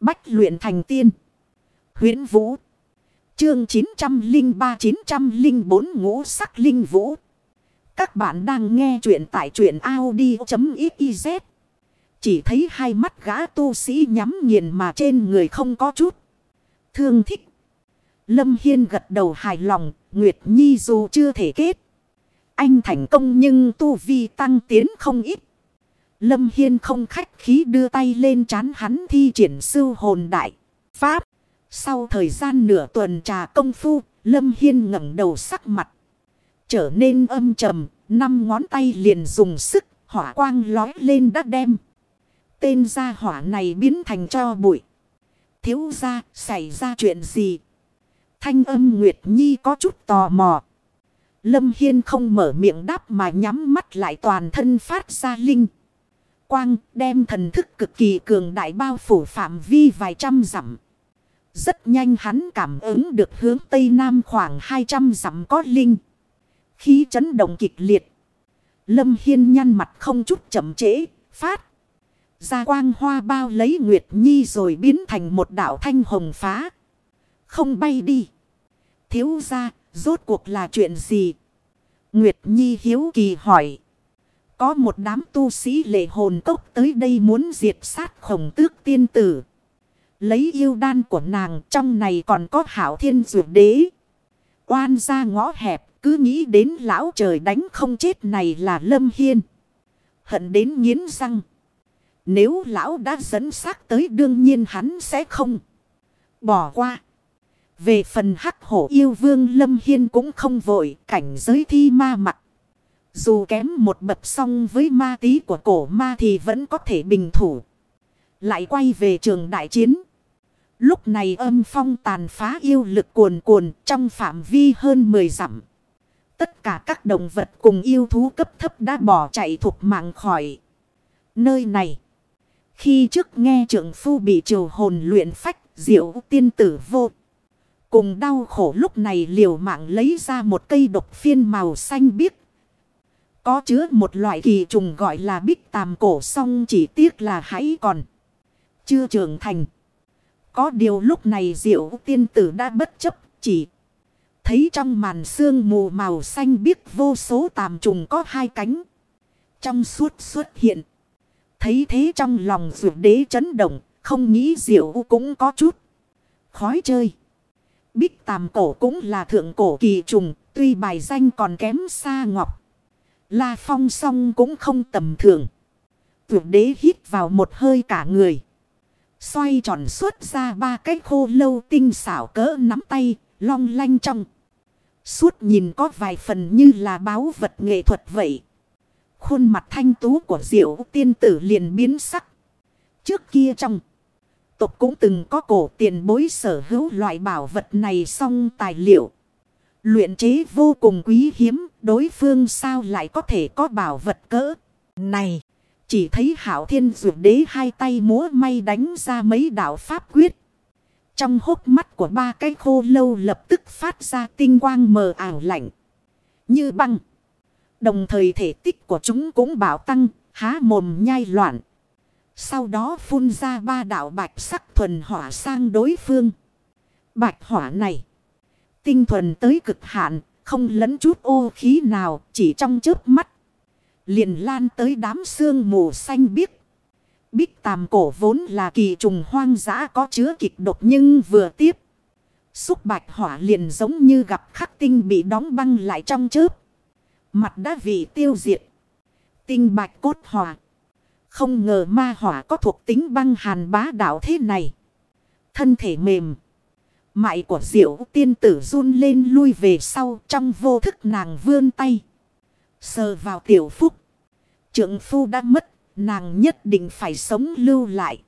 Bách luyện thành tiên. huyễn Vũ. Chương 903-904 ngũ sắc linh vũ. Các bạn đang nghe truyện tại truyện Audi.xyz. Chỉ thấy hai mắt gã tu sĩ nhắm nghiền mà trên người không có chút. Thương thích. Lâm Hiên gật đầu hài lòng. Nguyệt Nhi dù chưa thể kết. Anh thành công nhưng tu vi tăng tiến không ít. Lâm Hiên không khách khí đưa tay lên chán hắn thi triển sư hồn đại. Pháp. Sau thời gian nửa tuần trà công phu, Lâm Hiên ngẩng đầu sắc mặt. Trở nên âm trầm, năm ngón tay liền dùng sức, hỏa quang lói lên đã đem. Tên gia hỏa này biến thành cho bụi. Thiếu ra, xảy ra chuyện gì? Thanh âm Nguyệt Nhi có chút tò mò. Lâm Hiên không mở miệng đáp mà nhắm mắt lại toàn thân phát ra linh. Quang đem thần thức cực kỳ cường đại bao phủ phạm vi vài trăm dặm. Rất nhanh hắn cảm ứng được hướng Tây Nam khoảng 200 dặm có linh. Khí chấn động kịch liệt. Lâm Hiên nhăn mặt không chút chậm trễ, phát. Ra quang hoa bao lấy Nguyệt Nhi rồi biến thành một đảo thanh hồng phá. Không bay đi. Thiếu ra, rốt cuộc là chuyện gì? Nguyệt Nhi hiếu kỳ hỏi. Có một đám tu sĩ lệ hồn cốc tới đây muốn diệt sát khổng tước tiên tử. Lấy yêu đan của nàng, trong này còn có hảo thiên dược đế. Oan ra ngõ hẹp, cứ nghĩ đến lão trời đánh không chết này là lâm hiên. Hận đến nghiến răng. Nếu lão đã dẫn xác tới đương nhiên hắn sẽ không bỏ qua. Về phần hắc hổ yêu vương lâm hiên cũng không vội, cảnh giới thi ma mặt. Dù kém một bậc song với ma tí của cổ ma thì vẫn có thể bình thủ. Lại quay về trường đại chiến. Lúc này âm phong tàn phá yêu lực cuồn cuồn trong phạm vi hơn 10 dặm. Tất cả các động vật cùng yêu thú cấp thấp đã bỏ chạy thuộc mạng khỏi nơi này. Khi trước nghe trưởng phu bị triều hồn luyện phách diệu tiên tử vô. Cùng đau khổ lúc này liều mạng lấy ra một cây độc phiên màu xanh biếc. Có chứa một loại kỳ trùng gọi là bích tàm cổ song chỉ tiếc là hãy còn. Chưa trưởng thành. Có điều lúc này diệu tiên tử đã bất chấp chỉ. Thấy trong màn sương mù màu xanh biếc vô số tàm trùng có hai cánh. Trong suốt xuất hiện. Thấy thế trong lòng rượu đế chấn động. Không nghĩ diệu cũng có chút. Khói chơi. Bích tàm cổ cũng là thượng cổ kỳ trùng. Tuy bài danh còn kém xa ngọc. La phong song cũng không tầm thường. Tuyệt đế hít vào một hơi cả người. Xoay tròn xuất ra ba cái khô lâu tinh xảo cỡ nắm tay, long lanh trong. Suốt nhìn có vài phần như là báo vật nghệ thuật vậy. Khuôn mặt thanh tú của diệu tiên tử liền biến sắc. Trước kia trong tộc cũng từng có cổ tiền bối sở hữu loại bảo vật này xong tài liệu. Luyện chế vô cùng quý hiếm, đối phương sao lại có thể có bảo vật cỡ này. Chỉ thấy hảo thiên dụ đế hai tay múa may đánh ra mấy đạo pháp quyết. Trong hốc mắt của ba cái khô lâu lập tức phát ra tinh quang mờ ảo lạnh. Như băng. Đồng thời thể tích của chúng cũng bảo tăng, há mồm nhai loạn. Sau đó phun ra ba đạo bạch sắc thuần hỏa sang đối phương. Bạch hỏa này. Tinh thuần tới cực hạn, không lấn chút ô khí nào, chỉ trong chớp mắt liền lan tới đám xương mù xanh biếc. Bích tàm cổ vốn là kỳ trùng hoang dã có chứa kịch độc nhưng vừa tiếp. Xúc bạch hỏa liền giống như gặp khắc tinh bị đóng băng lại trong chớp. Mặt đã vị tiêu diệt. Tinh bạch cốt hỏa. Không ngờ ma hỏa có thuộc tính băng hàn bá đạo thế này. Thân thể mềm. Mại của diệu tiên tử run lên lui về sau trong vô thức nàng vươn tay. Sờ vào tiểu phúc. Trượng phu đã mất, nàng nhất định phải sống lưu lại.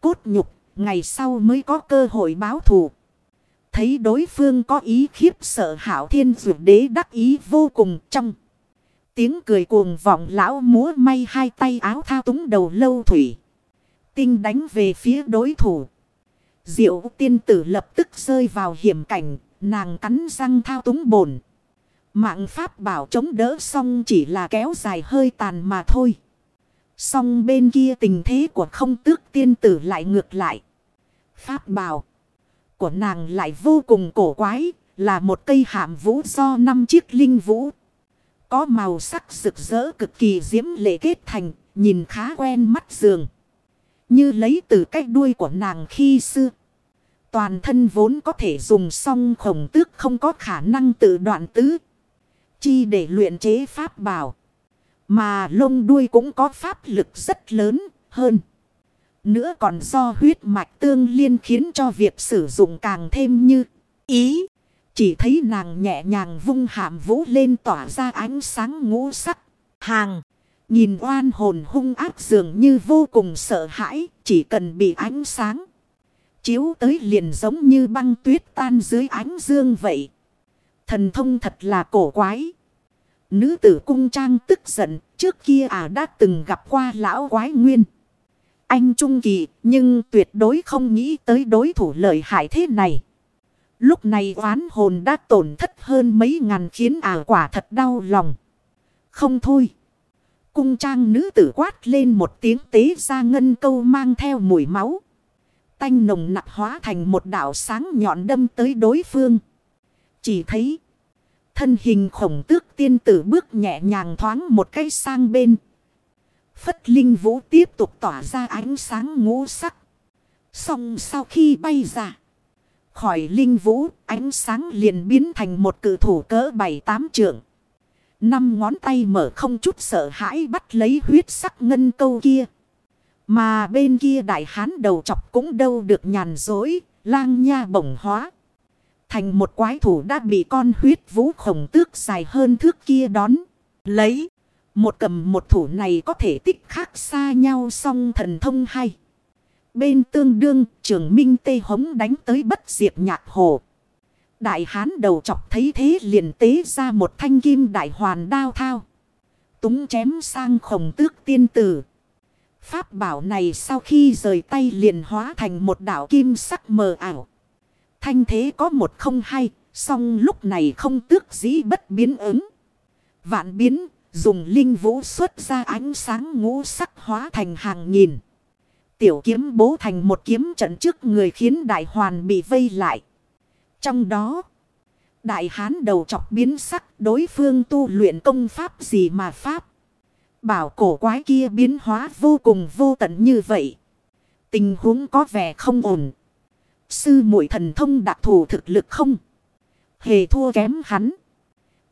Cốt nhục, ngày sau mới có cơ hội báo thù. Thấy đối phương có ý khiếp sợ hảo thiên dụ đế đắc ý vô cùng trong. Tiếng cười cuồng vọng lão múa may hai tay áo thao túng đầu lâu thủy. Tinh đánh về phía đối thủ. Diệu tiên tử lập tức rơi vào hiểm cảnh, nàng cắn răng thao túng bổn. Mạng pháp bảo chống đỡ xong chỉ là kéo dài hơi tàn mà thôi. Xong bên kia tình thế của không tước tiên tử lại ngược lại. Pháp bảo của nàng lại vô cùng cổ quái, là một cây hàm vũ do năm chiếc linh vũ. Có màu sắc rực rỡ cực kỳ diễm lệ kết thành, nhìn khá quen mắt giường. Như lấy từ cái đuôi của nàng khi xưa. Toàn thân vốn có thể dùng song khổng tước không có khả năng tự đoạn tứ. Chi để luyện chế pháp bảo. Mà lông đuôi cũng có pháp lực rất lớn hơn. Nữa còn do huyết mạch tương liên khiến cho việc sử dụng càng thêm như ý. Chỉ thấy nàng nhẹ nhàng vung hàm vũ lên tỏa ra ánh sáng ngũ sắc. Hàng. Nhìn oan hồn hung ác dường như vô cùng sợ hãi. Chỉ cần bị ánh sáng. Chiếu tới liền giống như băng tuyết tan dưới ánh dương vậy. Thần thông thật là cổ quái. Nữ tử cung trang tức giận. Trước kia à đã từng gặp qua lão quái nguyên. Anh trung kỳ, nhưng tuyệt đối không nghĩ tới đối thủ lợi hại thế này. Lúc này oán hồn đã tổn thất hơn mấy ngàn khiến ả quả thật đau lòng. Không thôi. Cung trang nữ tử quát lên một tiếng tế ra ngân câu mang theo mùi máu. Tanh nồng nặc hóa thành một đảo sáng nhọn đâm tới đối phương. Chỉ thấy. Thân hình khổng tước tiên tử bước nhẹ nhàng thoáng một cái sang bên. Phất linh vũ tiếp tục tỏa ra ánh sáng ngũ sắc. Xong sau khi bay ra. Khỏi linh vũ, ánh sáng liền biến thành một cử thủ cỡ bảy tám trượng. Năm ngón tay mở không chút sợ hãi bắt lấy huyết sắc ngân câu kia. Mà bên kia đại hán đầu chọc cũng đâu được nhàn dối, lang nha bổng hóa. Thành một quái thủ đã bị con huyết vũ khổng tước dài hơn thước kia đón. Lấy. Một cầm một thủ này có thể tích khác xa nhau song thần thông hay. Bên tương đương trường minh tê hống đánh tới bất diệt nhạc hồ. Đại hán đầu chọc thấy thế liền tế ra một thanh kim đại hoàn đao thao. Túng chém sang khổng tước tiên tử. Pháp bảo này sau khi rời tay liền hóa thành một đảo kim sắc mờ ảo. Thanh thế có một không hai, song lúc này không tước dĩ bất biến ứng. Vạn biến, dùng linh vũ xuất ra ánh sáng ngũ sắc hóa thành hàng nghìn. Tiểu kiếm bố thành một kiếm trận trước người khiến đại hoàn bị vây lại. Trong đó, đại hán đầu chọc biến sắc đối phương tu luyện công pháp gì mà pháp. Bảo cổ quái kia biến hóa vô cùng vô tận như vậy. Tình huống có vẻ không ổn. Sư muội thần thông đặc thù thực lực không? Hề thua kém hắn.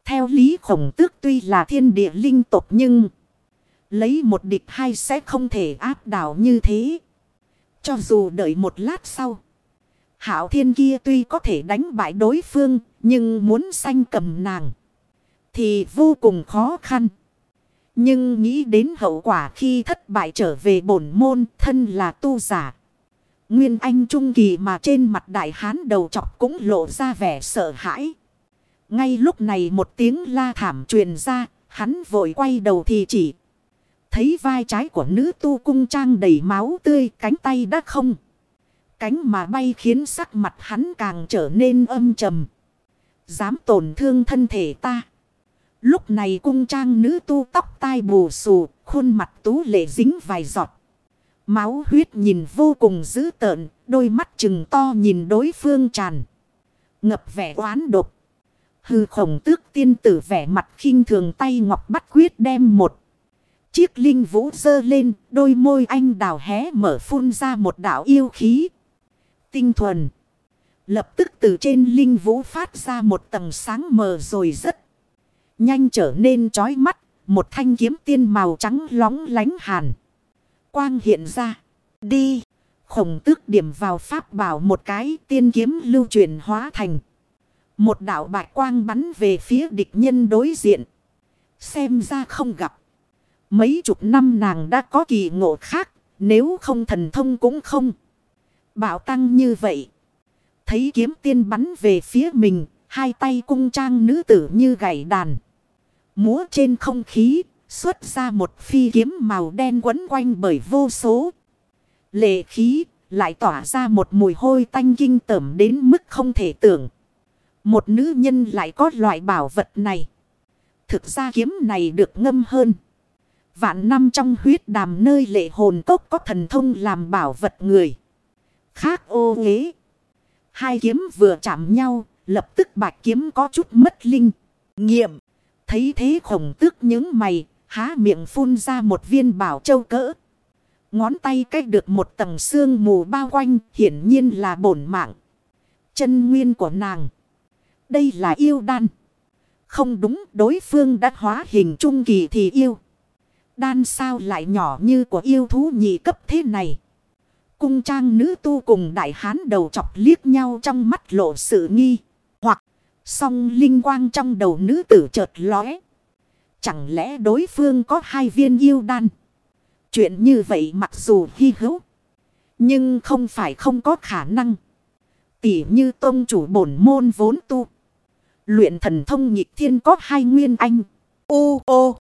Theo lý khổng tước tuy là thiên địa linh tộc nhưng... Lấy một địch hai sẽ không thể áp đảo như thế. Cho dù đợi một lát sau. Hảo thiên kia tuy có thể đánh bại đối phương. Nhưng muốn sanh cầm nàng. Thì vô cùng khó khăn. Nhưng nghĩ đến hậu quả khi thất bại trở về bổn môn thân là tu giả. Nguyên Anh Trung Kỳ mà trên mặt đại hán đầu chọc cũng lộ ra vẻ sợ hãi. Ngay lúc này một tiếng la thảm truyền ra, hắn vội quay đầu thì chỉ. Thấy vai trái của nữ tu cung trang đầy máu tươi, cánh tay đã không. Cánh mà bay khiến sắc mặt hắn càng trở nên âm trầm. Dám tổn thương thân thể ta. Lúc này cung trang nữ tu tóc tai bù xù, khuôn mặt tú lệ dính vài giọt. Máu huyết nhìn vô cùng dữ tợn, đôi mắt chừng to nhìn đối phương tràn. Ngập vẻ oán độc. Hư khổng tước tiên tử vẻ mặt khinh thường tay ngọc bắt quyết đem một. Chiếc linh vũ dơ lên, đôi môi anh đào hé mở phun ra một đảo yêu khí. Tinh thuần. Lập tức từ trên linh vũ phát ra một tầng sáng mờ rồi rất nhanh trở nên chói mắt. Một thanh kiếm tiên màu trắng lóng lánh hàn. Quang hiện ra. Đi. Khổng tước điểm vào pháp bảo một cái, tiên kiếm lưu truyền hóa thành. Một đạo bạch quang bắn về phía địch nhân đối diện. Xem ra không gặp. Mấy chục năm nàng đã có kỳ ngộ khác. Nếu không thần thông cũng không. Bảo tăng như vậy. Thấy kiếm tiên bắn về phía mình. Hai tay cung trang nữ tử như gảy đàn. Múa trên không khí. Xuất ra một phi kiếm màu đen quấn quanh bởi vô số. Lệ khí lại tỏa ra một mùi hôi tanh kinh tởm đến mức không thể tưởng. Một nữ nhân lại có loại bảo vật này. Thực ra kiếm này được ngâm hơn. Vạn năm trong huyết đàm nơi lệ hồn cốc có thần thông làm bảo vật người. Khác ô. ghế. Hai kiếm vừa chạm nhau, lập tức bạch kiếm có chút mất linh. Nghiệm. Thấy thế khổng tước những mày, há miệng phun ra một viên bảo châu cỡ. Ngón tay cách được một tầng xương mù bao quanh, hiển nhiên là bổn mạng. Chân nguyên của nàng. Đây là yêu đan. Không đúng, đối phương đã hóa hình trung kỳ thì yêu. Đan sao lại nhỏ như của yêu thú nhị cấp thế này. Cung trang nữ tu cùng đại hán đầu chọc liếc nhau trong mắt lộ sự nghi. Hoặc, song linh quang trong đầu nữ tử chợt lóe. Chẳng lẽ đối phương có hai viên yêu đan? Chuyện như vậy mặc dù hy hữu. Nhưng không phải không có khả năng. Tỉ như tôn chủ bổn môn vốn tu. Luyện thần thông nhịp thiên có hai nguyên anh. Ô ô.